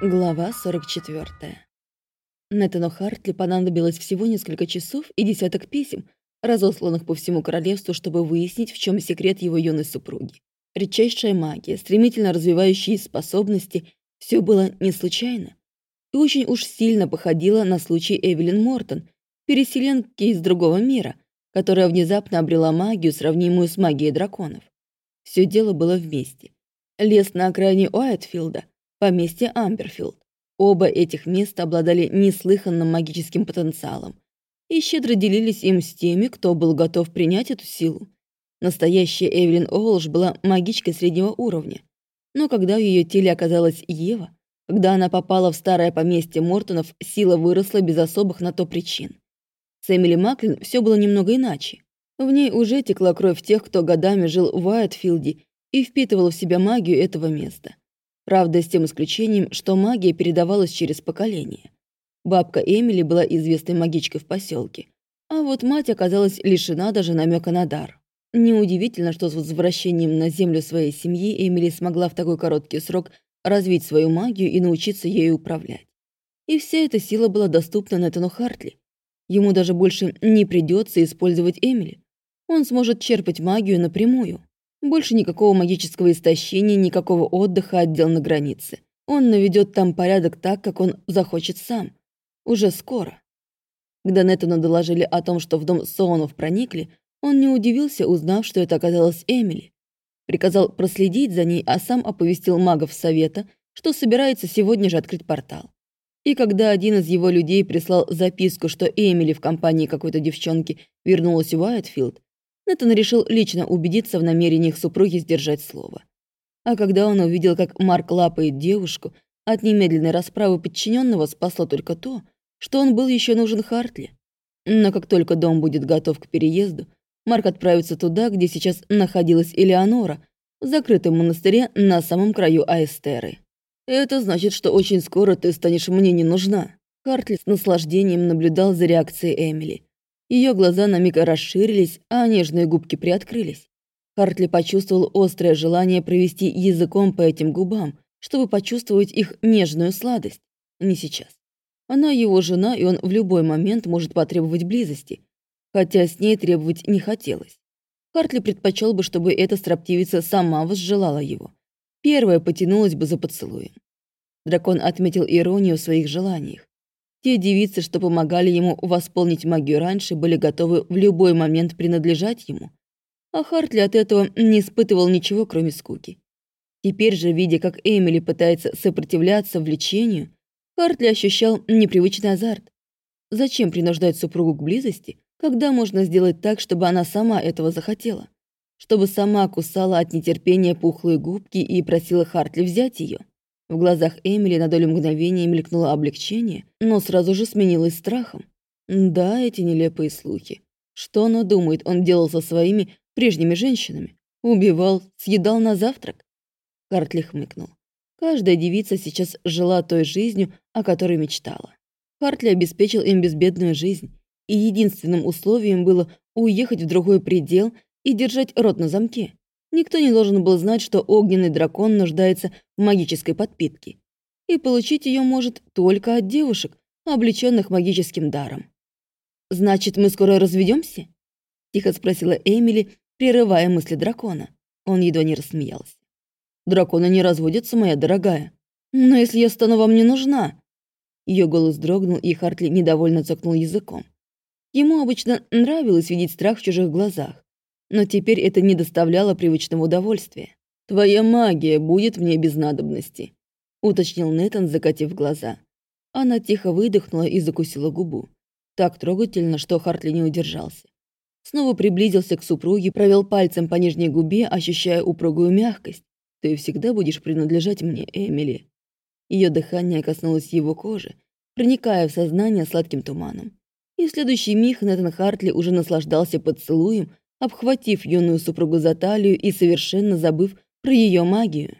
Глава 44. Нетану Хартли понадобилось всего несколько часов и десяток писем, разосланных по всему королевству, чтобы выяснить, в чем секрет его юной супруги. Редчайшая магия, стремительно развивающие способности — все было не случайно. И очень уж сильно походило на случай Эвелин Мортон, переселенки из другого мира, которая внезапно обрела магию, сравнимую с магией драконов. Все дело было вместе. Лес на окраине Уайтфилда — поместье Амберфилд. Оба этих места обладали неслыханным магическим потенциалом и щедро делились им с теми, кто был готов принять эту силу. Настоящая Эвелин Олш была магичкой среднего уровня, но когда в ее теле оказалась Ева, когда она попала в старое поместье Мортонов, сила выросла без особых на то причин. С Эмили Маклин все было немного иначе. В ней уже текла кровь тех, кто годами жил в Уайтфилде и впитывал в себя магию этого места. Правда, с тем исключением, что магия передавалась через поколение. Бабка Эмили была известной магичкой в поселке, а вот мать оказалась лишена даже намека на дар. Неудивительно, что с возвращением на землю своей семьи Эмили смогла в такой короткий срок развить свою магию и научиться ею управлять. И вся эта сила была доступна Нэтану Хартли. Ему даже больше не придется использовать Эмили. Он сможет черпать магию напрямую. Больше никакого магического истощения, никакого отдыха отдел на границе. Он наведет там порядок так, как он захочет сам. Уже скоро. Когда Неттону доложили о том, что в дом Соонов проникли, он не удивился, узнав, что это оказалась Эмили. Приказал проследить за ней, а сам оповестил магов совета, что собирается сегодня же открыть портал. И когда один из его людей прислал записку, что Эмили в компании какой-то девчонки вернулась в Уайтфилд, Нэтан решил лично убедиться в намерениях супруги сдержать слово. А когда он увидел, как Марк лапает девушку, от немедленной расправы подчиненного спасло только то, что он был еще нужен Хартли. Но как только дом будет готов к переезду, Марк отправится туда, где сейчас находилась Элеонора, в закрытом монастыре на самом краю Аэстеры. «Это значит, что очень скоро ты станешь мне не нужна». Хартли с наслаждением наблюдал за реакцией Эмили. Ее глаза на миг расширились, а нежные губки приоткрылись. Хартли почувствовал острое желание провести языком по этим губам, чтобы почувствовать их нежную сладость. Не сейчас. Она его жена, и он в любой момент может потребовать близости, хотя с ней требовать не хотелось. Хартли предпочел бы, чтобы эта строптивица сама возжелала его. Первая потянулась бы за поцелуем. Дракон отметил иронию в своих желаниях. Те девицы, что помогали ему восполнить магию раньше, были готовы в любой момент принадлежать ему. А Хартли от этого не испытывал ничего, кроме скуки. Теперь же, видя, как Эмили пытается сопротивляться влечению, Хартли ощущал непривычный азарт. Зачем принуждать супругу к близости, когда можно сделать так, чтобы она сама этого захотела? Чтобы сама кусала от нетерпения пухлые губки и просила Хартли взять ее? В глазах Эмили на долю мгновения мелькнуло облегчение, но сразу же сменилось страхом. Да, эти нелепые слухи. Что она думает, он делал со своими прежними женщинами? Убивал, съедал на завтрак? Хартли хмыкнул. Каждая девица сейчас жила той жизнью, о которой мечтала. Хартли обеспечил им безбедную жизнь, и единственным условием было уехать в другой предел и держать рот на замке. Никто не должен был знать, что огненный дракон нуждается в магической подпитке. И получить ее может только от девушек, облеченных магическим даром. «Значит, мы скоро разведемся? тихо спросила Эмили, прерывая мысли дракона. Он едва не рассмеялся. «Драконы не разводятся, моя дорогая. Но если я стану вам не нужна...» Ее голос дрогнул, и Хартли недовольно цокнул языком. Ему обычно нравилось видеть страх в чужих глазах но теперь это не доставляло привычного удовольствия. «Твоя магия будет мне без надобности», — уточнил Нэтан, закатив глаза. Она тихо выдохнула и закусила губу. Так трогательно, что Хартли не удержался. Снова приблизился к супруге, провел пальцем по нижней губе, ощущая упругую мягкость. «Ты всегда будешь принадлежать мне, Эмили». Ее дыхание коснулось его кожи, проникая в сознание сладким туманом. И в следующий миг Нэтан Хартли уже наслаждался поцелуем, обхватив юную супругу за талию и совершенно забыв про ее магию.